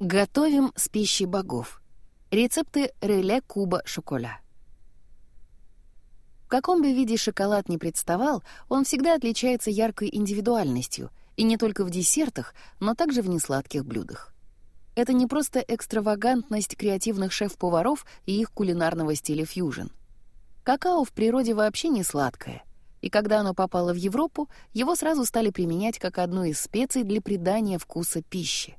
Готовим с пищей богов. Рецепты реле куба шоколя. В каком бы виде шоколад не представал, он всегда отличается яркой индивидуальностью, и не только в десертах, но также в несладких блюдах. Это не просто экстравагантность креативных шеф-поваров и их кулинарного стиля фьюжн. Какао в природе вообще не сладкое, и когда оно попало в Европу, его сразу стали применять как одну из специй для придания вкуса пищи.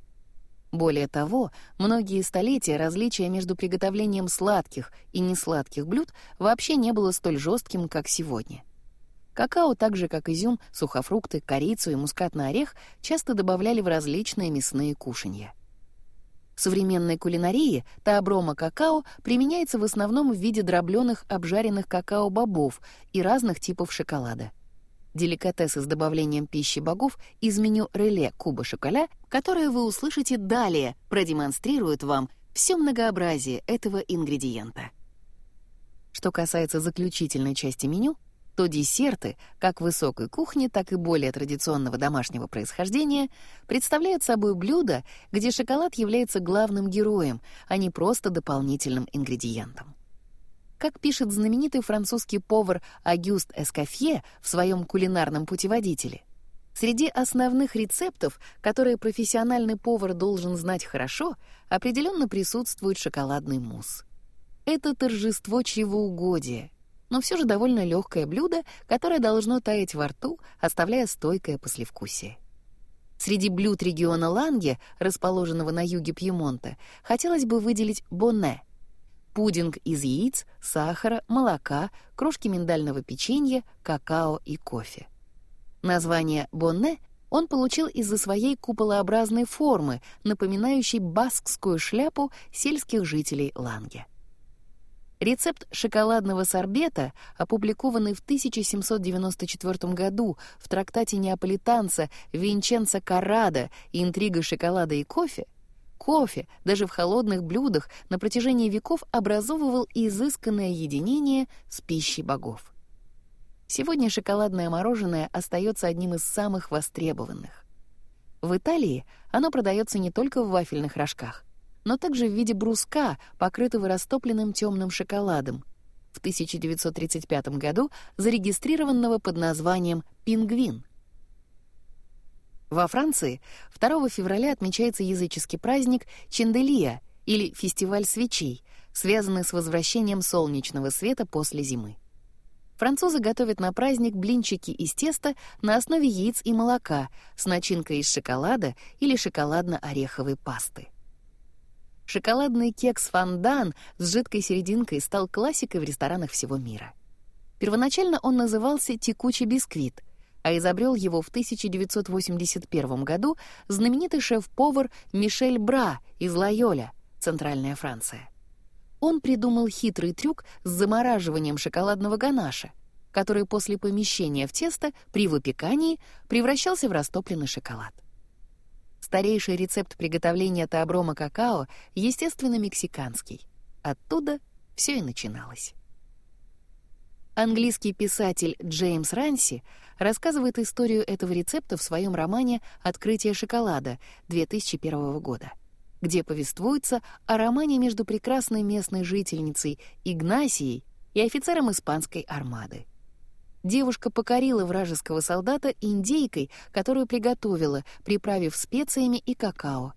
Более того, многие столетия различия между приготовлением сладких и несладких блюд вообще не было столь жестким, как сегодня. Какао, так же как изюм, сухофрукты, корицу и мускатный орех, часто добавляли в различные мясные кушанья. В современной кулинарии таоброма какао применяется в основном в виде дробленых обжаренных какао-бобов и разных типов шоколада. Деликатесы с добавлением пищи богов из меню «Реле Куба Шоколя», которое вы услышите далее, продемонстрируют вам все многообразие этого ингредиента. Что касается заключительной части меню, то десерты, как высокой кухни, так и более традиционного домашнего происхождения, представляют собой блюда, где шоколад является главным героем, а не просто дополнительным ингредиентом. Как пишет знаменитый французский повар Агюст Эскофье в своем кулинарном путеводителе, среди основных рецептов, которые профессиональный повар должен знать хорошо, определенно присутствует шоколадный мусс. Это торжество чревоугодия, но все же довольно легкое блюдо, которое должно таять во рту, оставляя стойкое послевкусие. Среди блюд региона Ланге, расположенного на юге Пьемонта, хотелось бы выделить бонне — пудинг из яиц, сахара, молока, крошки миндального печенья, какао и кофе. Название «бонне» он получил из-за своей куполообразной формы, напоминающей баскскую шляпу сельских жителей Ланге. Рецепт шоколадного сорбета, опубликованный в 1794 году в трактате неаполитанца Винченцо Каррада «Интрига шоколада и кофе», Кофе, даже в холодных блюдах, на протяжении веков образовывал изысканное единение с пищей богов. Сегодня шоколадное мороженое остается одним из самых востребованных. В Италии оно продается не только в вафельных рожках, но также в виде бруска, покрытого растопленным темным шоколадом, в 1935 году зарегистрированного под названием «Пингвин». Во Франции 2 февраля отмечается языческий праздник Ченделия или фестиваль свечей, связанный с возвращением солнечного света после зимы. Французы готовят на праздник блинчики из теста на основе яиц и молока с начинкой из шоколада или шоколадно-ореховой пасты. Шоколадный кекс фондан с жидкой серединкой стал классикой в ресторанах всего мира. Первоначально он назывался «текучий бисквит», а изобрел его в 1981 году знаменитый шеф-повар Мишель Бра из Лайоля, Центральная Франция. Он придумал хитрый трюк с замораживанием шоколадного ганаша, который после помещения в тесто при выпекании превращался в растопленный шоколад. Старейший рецепт приготовления таоброма какао, естественно, мексиканский. Оттуда все и начиналось. Английский писатель Джеймс Ранси рассказывает историю этого рецепта в своем романе «Открытие шоколада» 2001 года, где повествуется о романе между прекрасной местной жительницей Игнасией и офицером испанской армады. Девушка покорила вражеского солдата индейкой, которую приготовила, приправив специями и какао.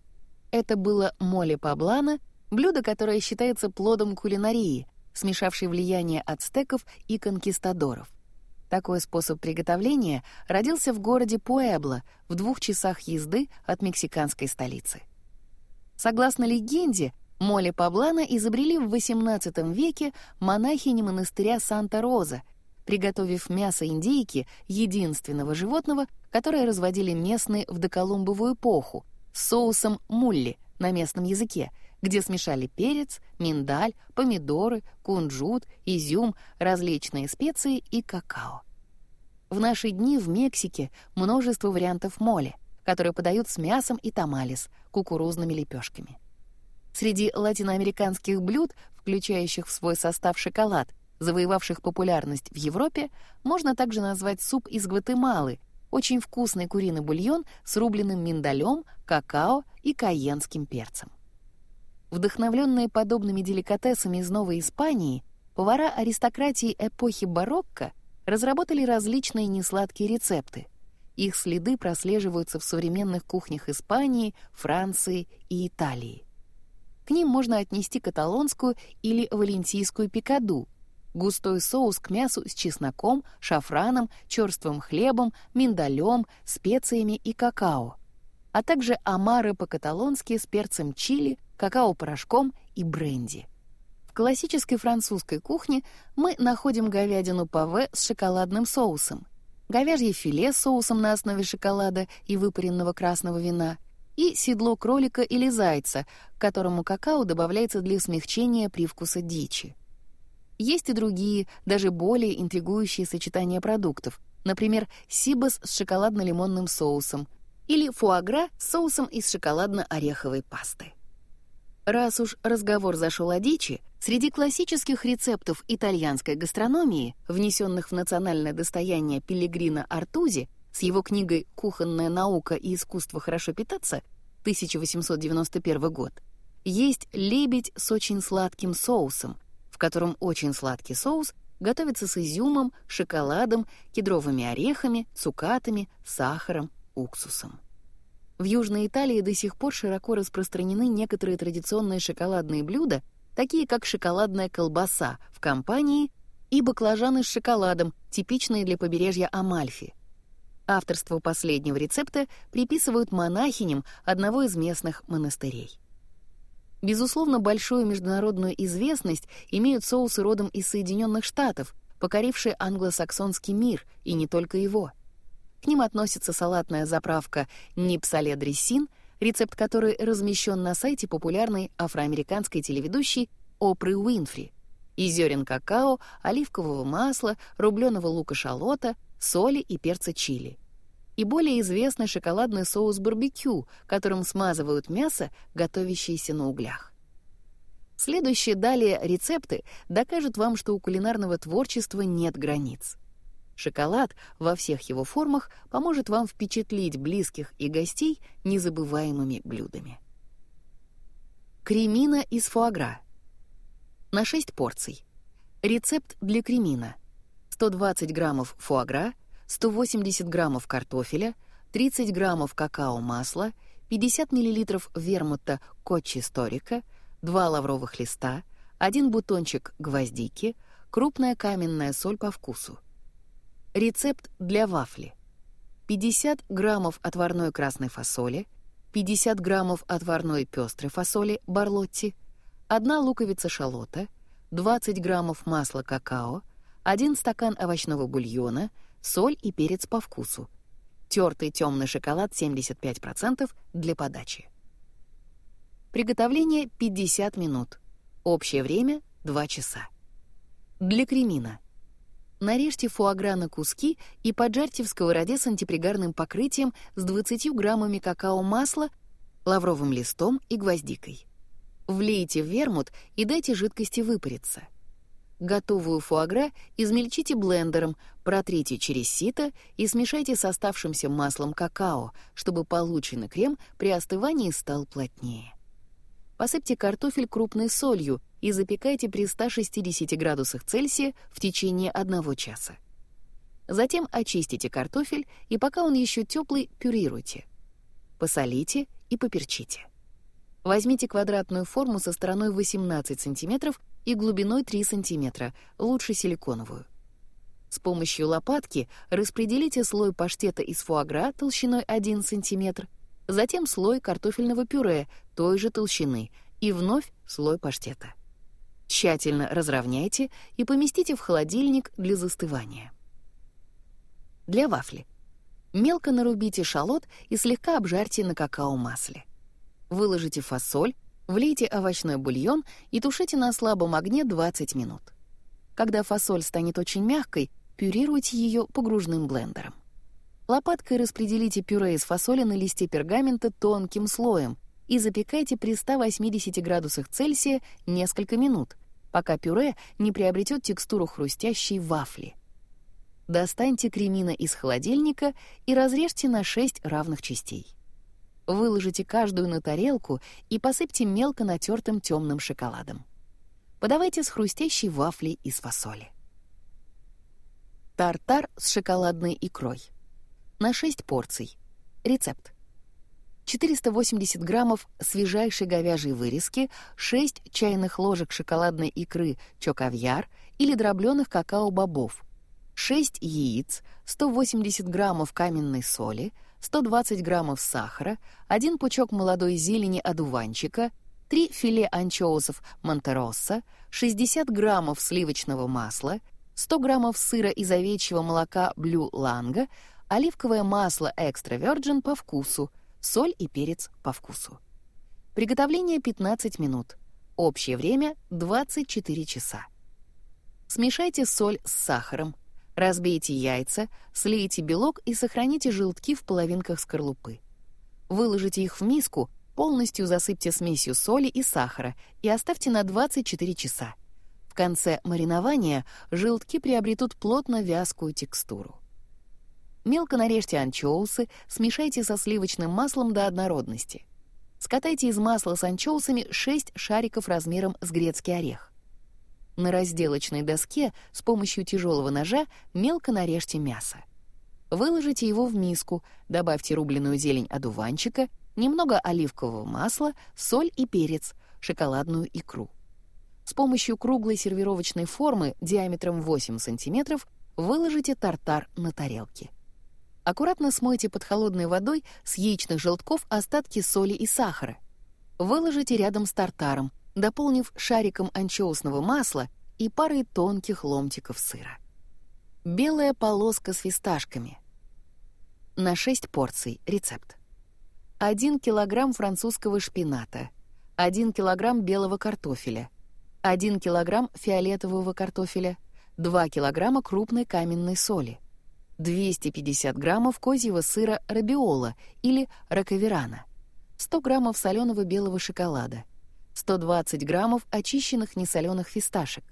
Это было моле паблана, блюдо, которое считается плодом кулинарии, смешавший влияние ацтеков и конкистадоров. Такой способ приготовления родился в городе Пуэбло в двух часах езды от мексиканской столицы. Согласно легенде, Моле Паблана изобрели в XVIII веке монахини монастыря Санта-Роза, приготовив мясо индейки, единственного животного, которое разводили местные в доколумбовую эпоху, с соусом мулли на местном языке — где смешали перец, миндаль, помидоры, кунжут, изюм, различные специи и какао. В наши дни в Мексике множество вариантов моли, которые подают с мясом и тамалис, кукурузными лепешками. Среди латиноамериканских блюд, включающих в свой состав шоколад, завоевавших популярность в Европе, можно также назвать суп из Гватемалы, очень вкусный куриный бульон с рубленным миндалем, какао и кайенским перцем. Вдохновленные подобными деликатесами из Новой Испании, повара аристократии эпохи барокко разработали различные несладкие рецепты. Их следы прослеживаются в современных кухнях Испании, Франции и Италии. К ним можно отнести каталонскую или валенсийскую пикаду, густой соус к мясу с чесноком, шафраном, черствым хлебом, миндалем, специями и какао, а также омары по-каталонски с перцем чили, какао-порошком и бренди. В классической французской кухне мы находим говядину паве с шоколадным соусом, говяжье филе с соусом на основе шоколада и выпаренного красного вина и седло кролика или зайца, к которому какао добавляется для смягчения привкуса дичи. Есть и другие, даже более интригующие сочетания продуктов, например, сибас с шоколадно-лимонным соусом или фуагра с соусом из шоколадно-ореховой пасты. Раз уж разговор зашел о дичи, среди классических рецептов итальянской гастрономии, внесенных в национальное достояние Пеллегрино Артузи с его книгой «Кухонная наука и искусство хорошо питаться» 1891 год, есть лебедь с очень сладким соусом, в котором очень сладкий соус готовится с изюмом, шоколадом, кедровыми орехами, цукатами, сахаром, уксусом. В Южной Италии до сих пор широко распространены некоторые традиционные шоколадные блюда, такие как шоколадная колбаса в компании и баклажаны с шоколадом, типичные для побережья Амальфи. Авторство последнего рецепта приписывают монахиням одного из местных монастырей. Безусловно, большую международную известность имеют соусы родом из Соединенных Штатов, покорившие англосаксонский мир, и не только его. К ним относится салатная заправка «Нипсале дрессин», рецепт которой размещен на сайте популярной афроамериканской телеведущей Опры Уинфри, из зерен какао, оливкового масла, рубленого лука-шалота, соли и перца чили. И более известный шоколадный соус барбекю, которым смазывают мясо, готовящееся на углях. Следующие далее рецепты докажут вам, что у кулинарного творчества нет границ. Шоколад во всех его формах поможет вам впечатлить близких и гостей незабываемыми блюдами. Кремина из фуагра. На 6 порций. Рецепт для кремина. 120 граммов фуагра, 180 граммов картофеля, 30 граммов какао-масла, 50 миллилитров вермута кочи сторика, 2 лавровых листа, 1 бутончик гвоздики, крупная каменная соль по вкусу. Рецепт для вафли. 50 граммов отварной красной фасоли, 50 граммов отварной пестрой фасоли барлотти, 1 луковица шалота, 20 граммов масла какао, 1 стакан овощного бульона, соль и перец по вкусу, тертый темный шоколад 75% для подачи. Приготовление 50 минут. Общее время 2 часа. Для кремина. Нарежьте фуагра на куски и поджарьте в сковороде с антипригарным покрытием с 20 граммами какао-масла, лавровым листом и гвоздикой. Влейте в вермут и дайте жидкости выпариться. Готовую фуагра измельчите блендером, протрите через сито и смешайте с оставшимся маслом какао, чтобы полученный крем при остывании стал плотнее. Посыпьте картофель крупной солью и запекайте при 160 градусах Цельсия в течение одного часа. Затем очистите картофель и пока он еще теплый, пюрируйте. Посолите и поперчите. Возьмите квадратную форму со стороной 18 см и глубиной 3 см, лучше силиконовую. С помощью лопатки распределите слой паштета из фуагра толщиной 1 см, затем слой картофельного пюре той же толщины и вновь слой паштета. Тщательно разровняйте и поместите в холодильник для застывания. Для вафли. Мелко нарубите шалот и слегка обжарьте на какао-масле. Выложите фасоль, влейте овощной бульон и тушите на слабом огне 20 минут. Когда фасоль станет очень мягкой, пюрируйте ее погружным блендером. Лопаткой распределите пюре из фасоли на листе пергамента тонким слоем и запекайте при 180 градусах Цельсия несколько минут, пока пюре не приобретет текстуру хрустящей вафли. Достаньте кремина из холодильника и разрежьте на 6 равных частей. Выложите каждую на тарелку и посыпьте мелко натертым темным шоколадом. Подавайте с хрустящей вафлей из фасоли. Тартар с шоколадной икрой. На 6 порций. Рецепт. 480 граммов свежайшей говяжьей вырезки, 6 чайных ложек шоколадной икры чокавьяр или дробленых какао-бобов, 6 яиц, 180 граммов каменной соли, 120 граммов сахара, 1 пучок молодой зелени одуванчика, 3 филе анчоусов Монтеросса, 60 граммов сливочного масла, 100 граммов сыра из овечьего молока Блю Ланга, оливковое масло Экстра Virgin по вкусу — соль и перец по вкусу. Приготовление 15 минут. Общее время 24 часа. Смешайте соль с сахаром. Разбейте яйца, слейте белок и сохраните желтки в половинках скорлупы. Выложите их в миску, полностью засыпьте смесью соли и сахара и оставьте на 24 часа. В конце маринования желтки приобретут плотно вязкую текстуру. Мелко нарежьте анчоусы, смешайте со сливочным маслом до однородности. Скатайте из масла с анчоусами 6 шариков размером с грецкий орех. На разделочной доске с помощью тяжелого ножа мелко нарежьте мясо. Выложите его в миску, добавьте рубленую зелень одуванчика, немного оливкового масла, соль и перец, шоколадную икру. С помощью круглой сервировочной формы диаметром 8 см выложите тартар на тарелке. Аккуратно смойте под холодной водой с яичных желтков остатки соли и сахара. Выложите рядом с тартаром, дополнив шариком анчоусного масла и парой тонких ломтиков сыра. Белая полоска с фисташками. На 6 порций рецепт. 1 килограмм французского шпината, 1 килограмм белого картофеля, 1 килограмм фиолетового картофеля, 2 килограмма крупной каменной соли, 250 граммов козьего сыра рабиола или раковерана, 100 граммов соленого белого шоколада, 120 граммов очищенных несоленых фисташек,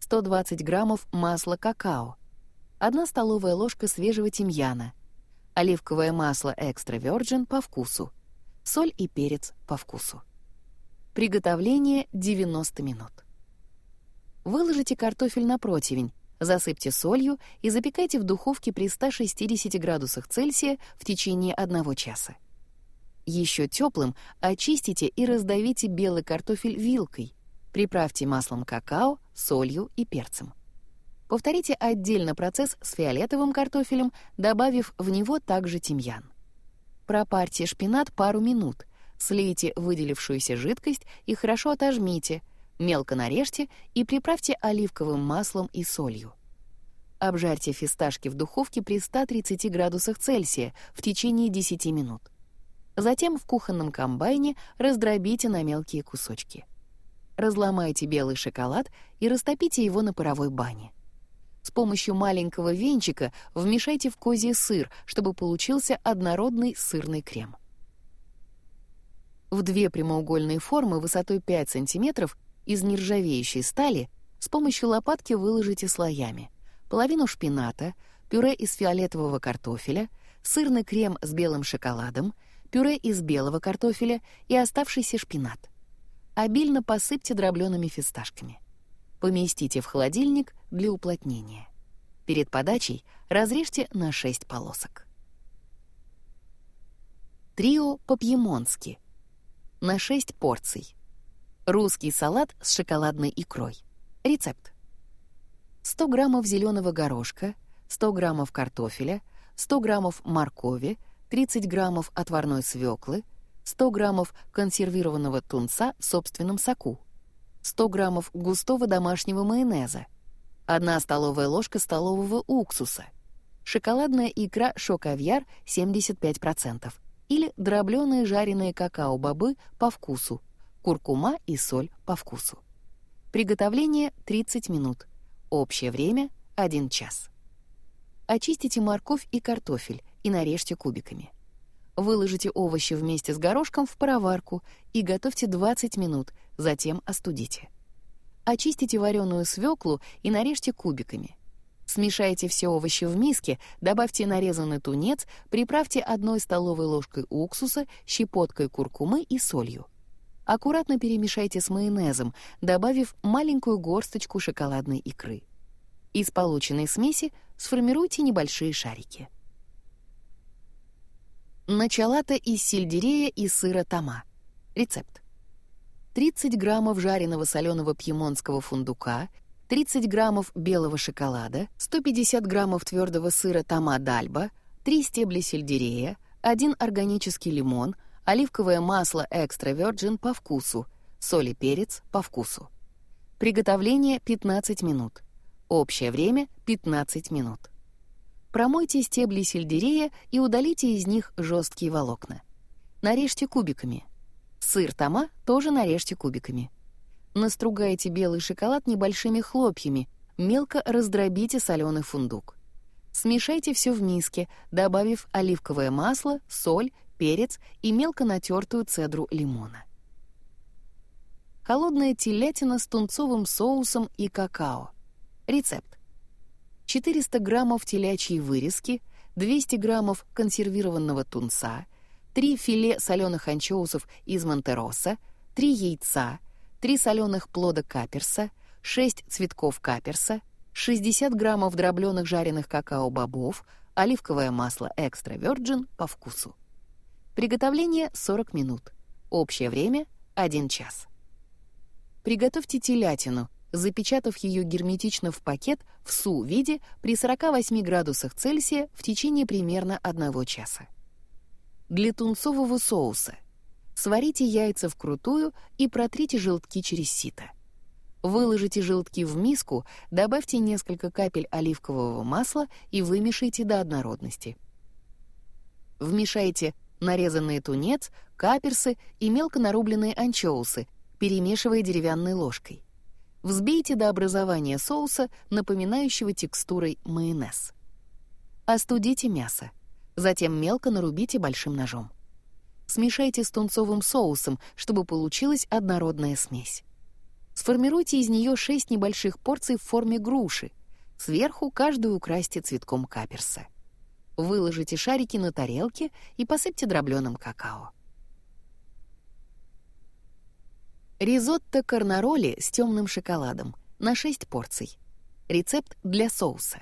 120 граммов масла какао, 1 столовая ложка свежего тимьяна, оливковое масло экстра virgin по вкусу, соль и перец по вкусу. Приготовление 90 минут. Выложите картофель на противень, Засыпьте солью и запекайте в духовке при 160 градусах Цельсия в течение одного часа. Еще теплым очистите и раздавите белый картофель вилкой. Приправьте маслом какао, солью и перцем. Повторите отдельно процесс с фиолетовым картофелем, добавив в него также тимьян. Пропарьте шпинат пару минут, слейте выделившуюся жидкость и хорошо отожмите — Мелко нарежьте и приправьте оливковым маслом и солью. Обжарьте фисташки в духовке при 130 градусах Цельсия в течение 10 минут. Затем в кухонном комбайне раздробите на мелкие кусочки. Разломайте белый шоколад и растопите его на паровой бане. С помощью маленького венчика вмешайте в козий сыр, чтобы получился однородный сырный крем. В две прямоугольные формы высотой 5 см из нержавеющей стали с помощью лопатки выложите слоями половину шпината, пюре из фиолетового картофеля, сырный крем с белым шоколадом, пюре из белого картофеля и оставшийся шпинат. Обильно посыпьте дроблеными фисташками. Поместите в холодильник для уплотнения. Перед подачей разрежьте на 6 полосок. Трио по-пьемонски. На 6 порций. Русский салат с шоколадной икрой. Рецепт. 100 граммов зеленого горошка, 100 граммов картофеля, 100 граммов моркови, 30 граммов отварной свеклы, 100 граммов консервированного тунца в собственном соку, 100 граммов густого домашнего майонеза, 1 столовая ложка столового уксуса, шоколадная икра шокавьяр 75% или дробленые жареные какао-бобы по вкусу куркума и соль по вкусу. Приготовление 30 минут. Общее время 1 час. Очистите морковь и картофель и нарежьте кубиками. Выложите овощи вместе с горошком в пароварку и готовьте 20 минут, затем остудите. Очистите вареную свеклу и нарежьте кубиками. Смешайте все овощи в миске, добавьте нарезанный тунец, приправьте одной столовой ложкой уксуса, щепоткой куркумы и солью. Аккуратно перемешайте с майонезом, добавив маленькую горсточку шоколадной икры. Из полученной смеси сформируйте небольшие шарики. Началата из сельдерея и сыра тома. Рецепт. 30 граммов жареного соленого пьемонтского фундука, 30 граммов белого шоколада, 150 граммов твердого сыра тома дальба, 3 стебля сельдерея, 1 органический лимон, оливковое масло экстра virgin по вкусу, соль и перец по вкусу. Приготовление 15 минут. Общее время 15 минут. Промойте стебли сельдерея и удалите из них жесткие волокна. Нарежьте кубиками. Сыр тома тоже нарежьте кубиками. Настругайте белый шоколад небольшими хлопьями, мелко раздробите соленый фундук. Смешайте все в миске, добавив оливковое масло, соль, перец и мелко натертую цедру лимона. Холодная телятина с тунцовым соусом и какао. Рецепт. 400 граммов телячьей вырезки, 200 граммов консервированного тунца, 3 филе соленых анчоусов из Монтероса, 3 яйца, 3 соленых плода каперса, 6 цветков каперса, 60 граммов дробленых жареных какао-бобов, оливковое масло экстра virgin по вкусу. Приготовление 40 минут. Общее время — 1 час. Приготовьте телятину — запечатав ее герметично в пакет в СУ-виде при 48 градусах Цельсия в течение примерно одного часа. Для тунцового соуса сварите яйца вкрутую и протрите желтки через сито. Выложите желтки в миску, добавьте несколько капель оливкового масла и вымешайте до однородности. Вмешайте нарезанный тунец, каперсы и мелко нарубленные анчоусы, перемешивая деревянной ложкой. Взбейте до образования соуса, напоминающего текстурой майонез. Остудите мясо. Затем мелко нарубите большим ножом. Смешайте с тунцовым соусом, чтобы получилась однородная смесь. Сформируйте из нее 6 небольших порций в форме груши. Сверху каждую украсьте цветком каперса. Выложите шарики на тарелке и посыпьте дробленым какао. Ризотто карнароли с темным шоколадом на 6 порций. Рецепт для соуса.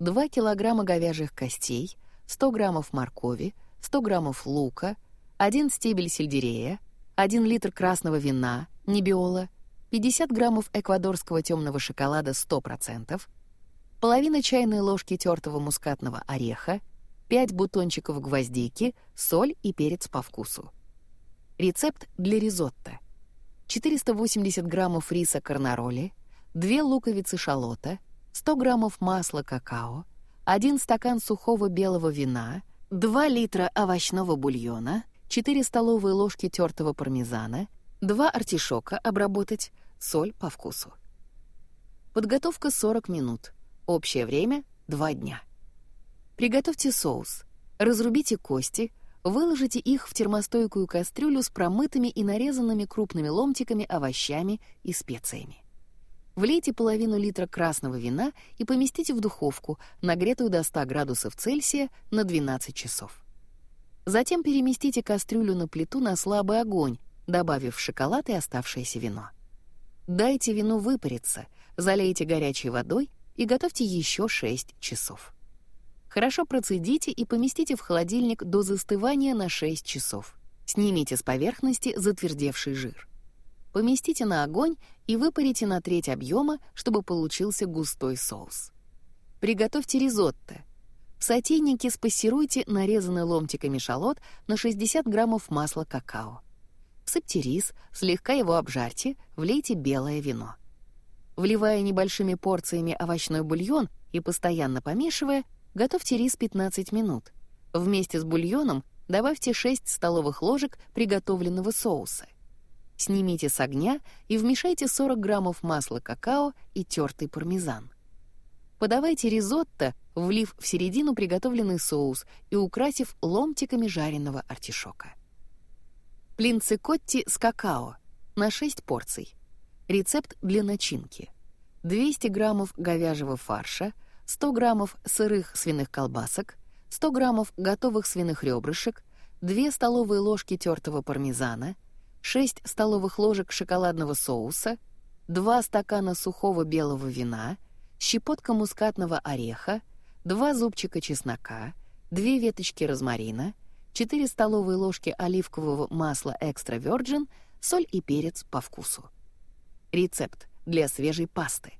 2 килограмма говяжьих костей, 100 граммов моркови, 100 граммов лука, 1 стебель сельдерея, 1 литр красного вина, небиола, 50 граммов эквадорского темного шоколада 100%, половина чайной ложки тертого мускатного ореха, 5 бутончиков гвоздики, соль и перец по вкусу. Рецепт для ризотто. 480 граммов риса карнароли, 2 луковицы шалота, 100 граммов масла какао, 1 стакан сухого белого вина, 2 литра овощного бульона, 4 столовые ложки тертого пармезана, 2 артишока обработать, соль по вкусу. Подготовка 40 минут. Общее время — 2 дня. Приготовьте соус. Разрубите кости, Выложите их в термостойкую кастрюлю с промытыми и нарезанными крупными ломтиками овощами и специями. Влейте половину литра красного вина и поместите в духовку, нагретую до 100 градусов Цельсия, на 12 часов. Затем переместите кастрюлю на плиту на слабый огонь, добавив шоколад и оставшееся вино. Дайте вину выпариться, залейте горячей водой и готовьте еще 6 часов. Хорошо процедите и поместите в холодильник до застывания на 6 часов. Снимите с поверхности затвердевший жир. Поместите на огонь и выпарите на треть объема, чтобы получился густой соус. Приготовьте ризотто. В сотейнике спассируйте нарезанный ломтиками шалот на 60 граммов масла какао. Всыпьте рис, слегка его обжарьте, влейте белое вино. Вливая небольшими порциями овощной бульон и постоянно помешивая, Готовьте рис 15 минут. Вместе с бульоном добавьте 6 столовых ложек приготовленного соуса. Снимите с огня и вмешайте 40 граммов масла какао и тертый пармезан. Подавайте ризотто, влив в середину приготовленный соус и украсив ломтиками жареного артишока. Плинцикотти с какао на 6 порций. Рецепт для начинки. 200 граммов говяжьего фарша — 100 граммов сырых свиных колбасок, 100 граммов готовых свиных ребрышек, 2 столовые ложки тертого пармезана, 6 столовых ложек шоколадного соуса, 2 стакана сухого белого вина, щепотка мускатного ореха, 2 зубчика чеснока, 2 веточки розмарина, 4 столовые ложки оливкового масла экстра virgin, соль и перец по вкусу. Рецепт для свежей пасты.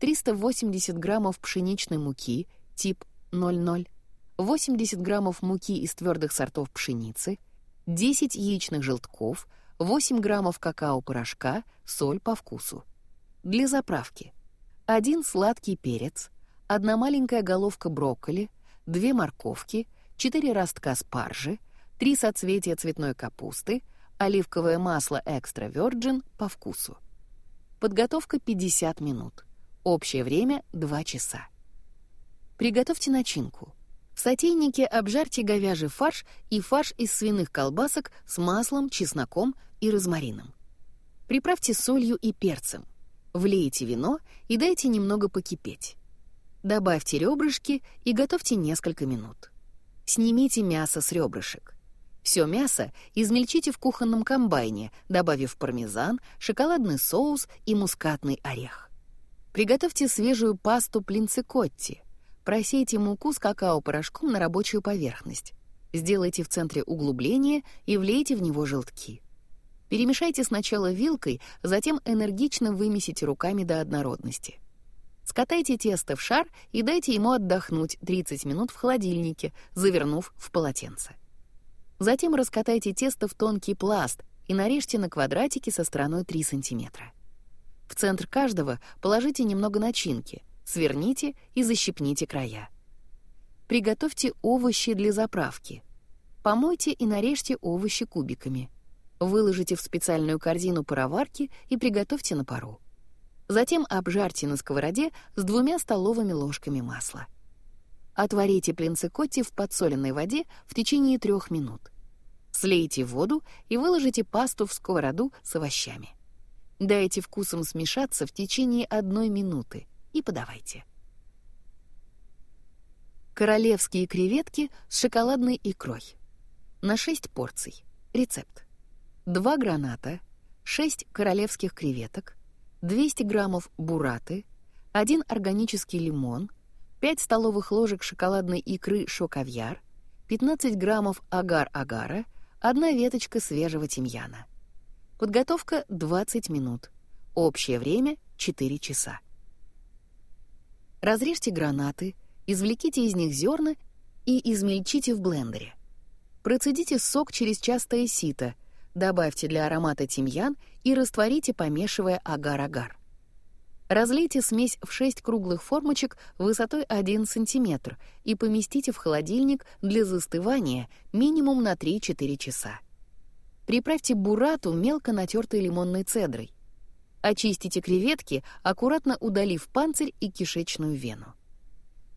380 граммов пшеничной муки, тип 00, 80 граммов муки из твердых сортов пшеницы, 10 яичных желтков, 8 граммов какао-порошка, соль по вкусу. Для заправки. 1 сладкий перец, 1 маленькая головка брокколи, 2 морковки, 4 ростка спаржи, 3 соцветия цветной капусты, оливковое масло экстра virgin по вкусу. Подготовка 50 минут. Общее время — 2 часа. Приготовьте начинку. В сотейнике обжарьте говяжий фарш и фарш из свиных колбасок с маслом, чесноком и розмарином. Приправьте солью и перцем. Влейте вино и дайте немного покипеть. Добавьте ребрышки и готовьте несколько минут. Снимите мясо с ребрышек. Все мясо измельчите в кухонном комбайне, добавив пармезан, шоколадный соус и мускатный орех. Приготовьте свежую пасту плинцикотти. Просейте муку с какао-порошком на рабочую поверхность. Сделайте в центре углубление и влейте в него желтки. Перемешайте сначала вилкой, затем энергично вымесите руками до однородности. Скатайте тесто в шар и дайте ему отдохнуть 30 минут в холодильнике, завернув в полотенце. Затем раскатайте тесто в тонкий пласт и нарежьте на квадратики со стороной 3 см. В центр каждого положите немного начинки — сверните и защипните края. Приготовьте овощи для заправки. Помойте и нарежьте овощи кубиками. Выложите в специальную корзину пароварки и приготовьте на пару. Затем обжарьте на сковороде с двумя столовыми ложками масла. Отварите плинцикотти в подсоленной воде в течение трех минут. Слейте воду и выложите пасту в сковороду с овощами. Дайте вкусом смешаться в течение одной минуты и подавайте. Королевские креветки с шоколадной икрой. На 6 порций. Рецепт. 2 граната, 6 королевских креветок, 200 граммов бураты, 1 органический лимон, 5 столовых ложек шоколадной икры шокавьяр, 15 граммов агар-агара, 1 веточка свежего тимьяна. Подготовка 20 минут. Общее время 4 часа. Разрежьте гранаты, извлеките из них зерна и измельчите в блендере. Процедите сок через частое сито, добавьте для аромата тимьян и растворите, помешивая агар-агар. Разлейте смесь в 6 круглых формочек высотой 1 см и поместите в холодильник для застывания минимум на 3-4 часа. Приправьте бурату мелко натертой лимонной цедрой. Очистите креветки, аккуратно удалив панцирь и кишечную вену.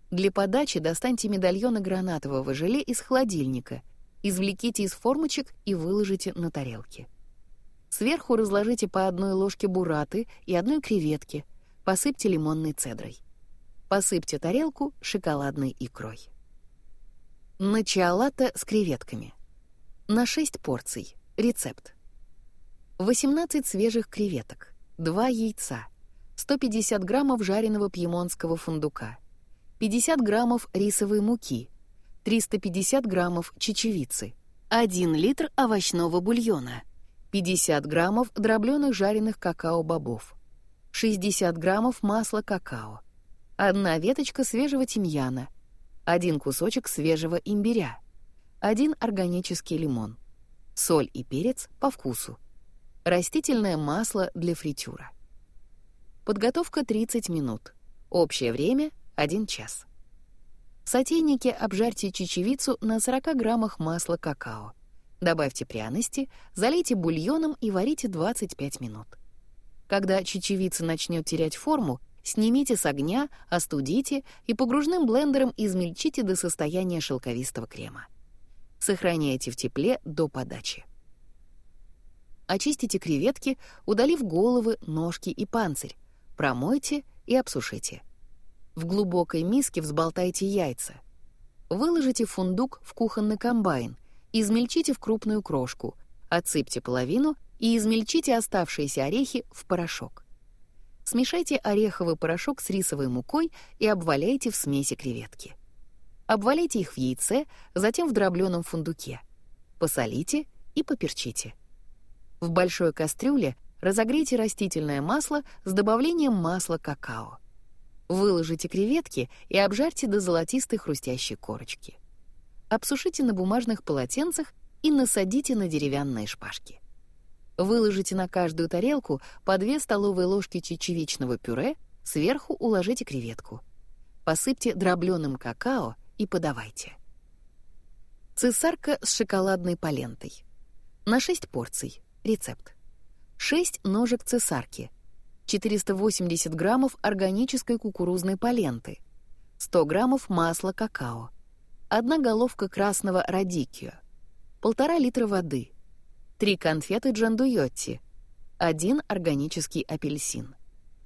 Для подачи достаньте медальоны гранатового желе из холодильника, извлеките из формочек и выложите на тарелки. Сверху разложите по одной ложке бураты и одной креветки, посыпьте лимонной цедрой. Посыпьте тарелку шоколадной икрой. Начиолата с креветками. На 6 порций. Рецепт. 18 свежих креветок. 2 яйца, 150 граммов жареного пьемонского фундука, 50 граммов рисовой муки, 350 граммов чечевицы, 1 литр овощного бульона, 50 граммов дробленых жареных какао-бобов, 60 граммов масла какао, одна веточка свежего тимьяна, один кусочек свежего имбиря, один органический лимон, соль и перец по вкусу, Растительное масло для фритюра. Подготовка 30 минут. Общее время — 1 час. В сотейнике обжарьте чечевицу на 40 граммах масла какао. Добавьте пряности, залейте бульоном и варите 25 минут. Когда чечевица начнет терять форму, снимите с огня, остудите и погружным блендером измельчите до состояния шелковистого крема. Сохраняйте в тепле до подачи. Очистите креветки, удалив головы, ножки и панцирь. Промойте и обсушите. В глубокой миске взболтайте яйца. Выложите фундук в кухонный комбайн, измельчите в крупную крошку, отсыпьте половину и измельчите оставшиеся орехи в порошок. Смешайте ореховый порошок с рисовой мукой и обваляйте в смеси креветки. Обвалите их в яйце, затем в дробленом фундуке. Посолите и поперчите. В большой кастрюле разогрейте растительное масло с добавлением масла какао. Выложите креветки и обжарьте до золотистой хрустящей корочки. Обсушите на бумажных полотенцах и насадите на деревянные шпажки. Выложите на каждую тарелку по 2 столовые ложки чечевичного пюре, сверху уложите креветку. Посыпьте дробленым какао и подавайте. Цесарка с шоколадной палентой. На 6 порций. Рецепт. 6 ножек цесарки — 480 граммов органической кукурузной паленты, 100 граммов масла какао, одна головка красного радикио, полтора литра воды, три конфеты джандуйотти, один органический апельсин,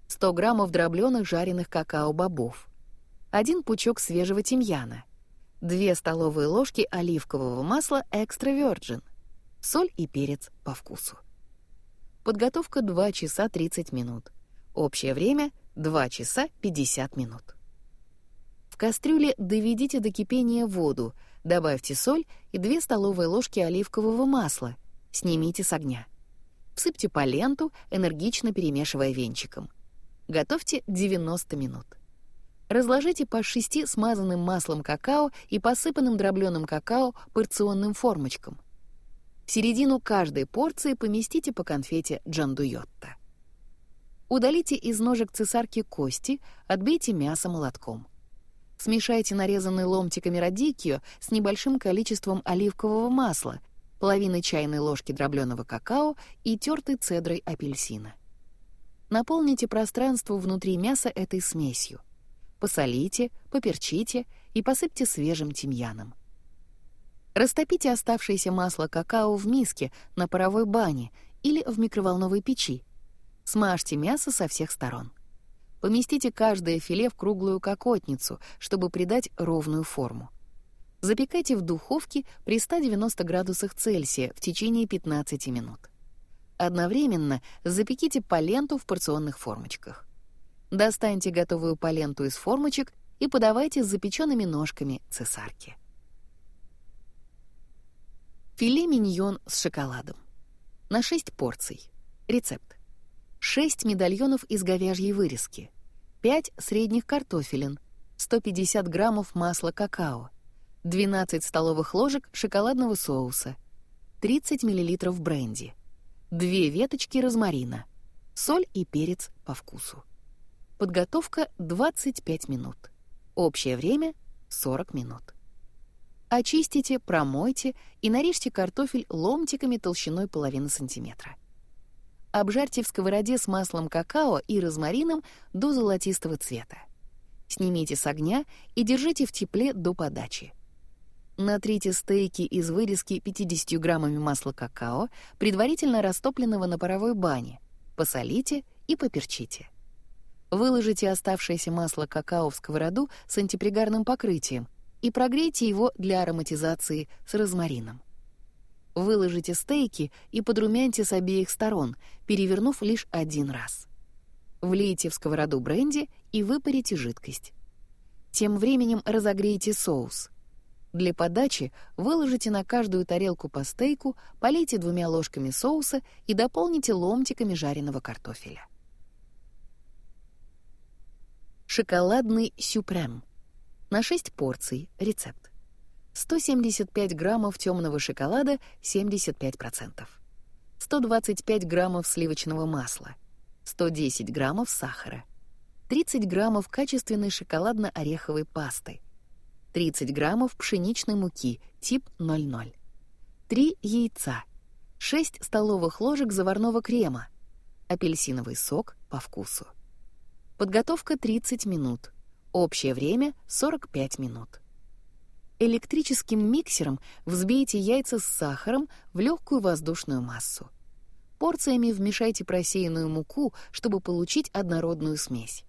100 граммов дробленых жареных какао-бобов, один пучок свежего тимьяна, 2 столовые ложки оливкового масла экстра virgin, соль и перец по вкусу. Подготовка 2 часа 30 минут. Общее время — 2 часа 50 минут. В кастрюле доведите до кипения воду, добавьте соль и 2 столовые ложки оливкового масла. Снимите с огня. Всыпьте по ленту, энергично перемешивая венчиком. Готовьте 90 минут. Разложите по 6 смазанным маслом какао и посыпанным дробленым какао порционным формочкам — в середину каждой порции поместите по конфете джандуйотта. Удалите из ножек цесарки кости, отбейте мясо молотком. Смешайте нарезанный ломтиками радикио с небольшим количеством оливкового масла, половиной чайной ложки дробленого какао и тертой цедрой апельсина. Наполните пространство внутри мяса этой смесью. Посолите, поперчите и посыпьте свежим тимьяном. Растопите оставшееся масло какао в миске на паровой бане или в микроволновой печи. Смажьте мясо со всех сторон. Поместите каждое филе в круглую кокотницу, чтобы придать ровную форму. Запекайте в духовке при 190 градусах Цельсия в течение 15 минут. Одновременно запеките поленту в порционных формочках. Достаньте готовую поленту из формочек и подавайте с запеченными ножками цесарки. Филе миньон с шоколадом. На 6 порций. Рецепт. 6 медальонов из говяжьей вырезки, 5 средних картофелин, 150 граммов масла какао, 12 столовых ложек шоколадного соуса, 30 миллилитров бренди, 2 веточки розмарина, соль и перец по вкусу. Подготовка 25 минут. Общее время 40 минут. Очистите, промойте и нарежьте картофель ломтиками толщиной половины сантиметра. Обжарьте в сковороде с маслом какао и розмарином до золотистого цвета. Снимите с огня и держите в тепле до подачи. Натрите стейки из вырезки 50 граммами масла какао, предварительно растопленного на паровой бане. Посолите и поперчите. Выложите оставшееся масло какао в сковороду с антипригарным покрытием и прогрейте его для ароматизации с розмарином. Выложите стейки и подрумяньте с обеих сторон, перевернув лишь один раз. Влейте в сковороду бренди и выпарите жидкость. Тем временем разогрейте соус. Для подачи выложите на каждую тарелку по стейку, полейте двумя ложками соуса и дополните ломтиками жареного картофеля. Шоколадный сюпрем. На 6 порций. Рецепт. 175 граммов темного шоколада 75%, 125 граммов сливочного масла, 110 граммов сахара, 30 граммов качественной шоколадно-ореховой пасты, 30 граммов пшеничной муки тип 00, 3 яйца, 6 столовых ложек заварного крема, апельсиновый сок по вкусу. Подготовка 30 минут. Общее время 45 минут. Электрическим миксером взбейте яйца с сахаром в легкую воздушную массу. Порциями вмешайте просеянную муку, чтобы получить однородную смесь.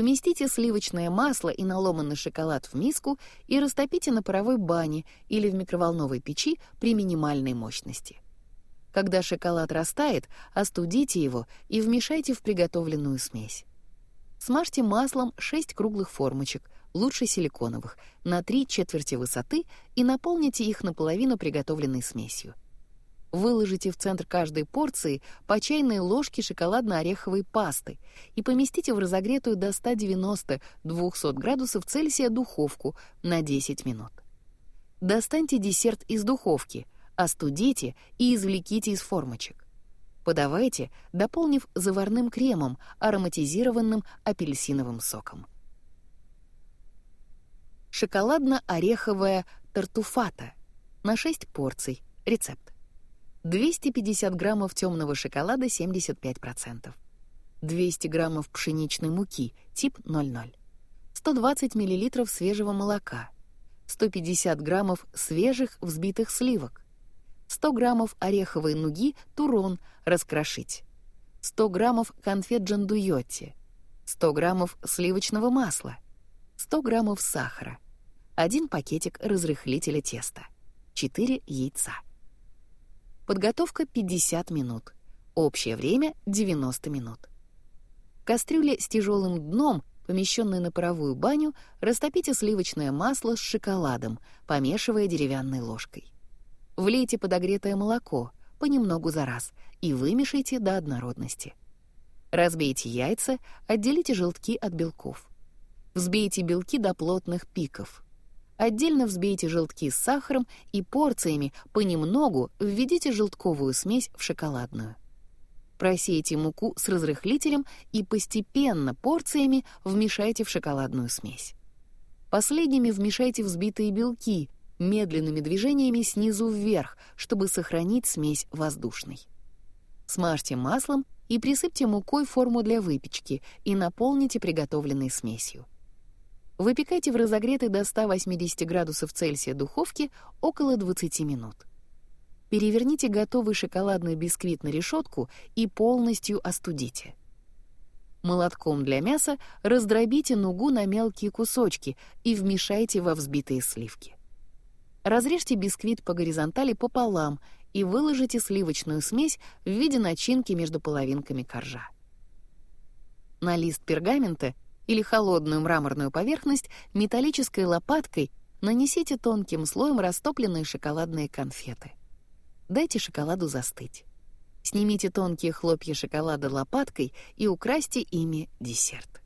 Поместите сливочное масло и наломанный шоколад в миску и растопите на паровой бане или в микроволновой печи при минимальной мощности. Когда шоколад растает, остудите его и вмешайте в приготовленную смесь. Смажьте маслом 6 круглых формочек, лучше силиконовых, на 3 четверти высоты и наполните их наполовину приготовленной смесью. Выложите в центр каждой порции по чайной ложке шоколадно-ореховой пасты и поместите в разогретую до 190-200 градусов Цельсия духовку на 10 минут. Достаньте десерт из духовки, остудите и извлеките из формочек. Подавайте, дополнив заварным кремом, ароматизированным апельсиновым соком. Шоколадно-ореховая тартуфата на 6 порций. Рецепт. 250 граммов темного шоколада 75%, 200 граммов пшеничной муки тип 00, 120 миллилитров свежего молока, 150 граммов свежих взбитых сливок, 100 граммов ореховой нуги турон раскрошить, 100 граммов конфет джандуйотти, 100 граммов сливочного масла, 100 граммов сахара, 1 пакетик разрыхлителя теста, 4 яйца. Подготовка 50 минут. Общее время 90 минут. В кастрюле с тяжелым дном, помещенной на паровую баню, растопите сливочное масло с шоколадом, помешивая деревянной ложкой. Влейте подогретое молоко, понемногу за раз, и вымешайте до однородности. Разбейте яйца, отделите желтки от белков. Взбейте белки до плотных пиков. Отдельно взбейте желтки с сахаром и порциями понемногу введите желтковую смесь в шоколадную. Просейте муку с разрыхлителем и постепенно порциями вмешайте в шоколадную смесь. Последними вмешайте взбитые белки медленными движениями снизу вверх, чтобы сохранить смесь воздушной. Смажьте маслом и присыпьте мукой форму для выпечки и наполните приготовленной смесью. Выпекайте в разогретой до 180 градусов Цельсия духовке около 20 минут. Переверните готовый шоколадный бисквит на решетку и полностью остудите. Молотком для мяса раздробите нугу на мелкие кусочки и вмешайте во взбитые сливки. Разрежьте бисквит по горизонтали пополам и выложите сливочную смесь в виде начинки между половинками коржа. На лист пергамента или холодную мраморную поверхность металлической лопаткой нанесите тонким слоем растопленные шоколадные конфеты. Дайте шоколаду застыть. Снимите тонкие хлопья шоколада лопаткой и украсьте ими десерт.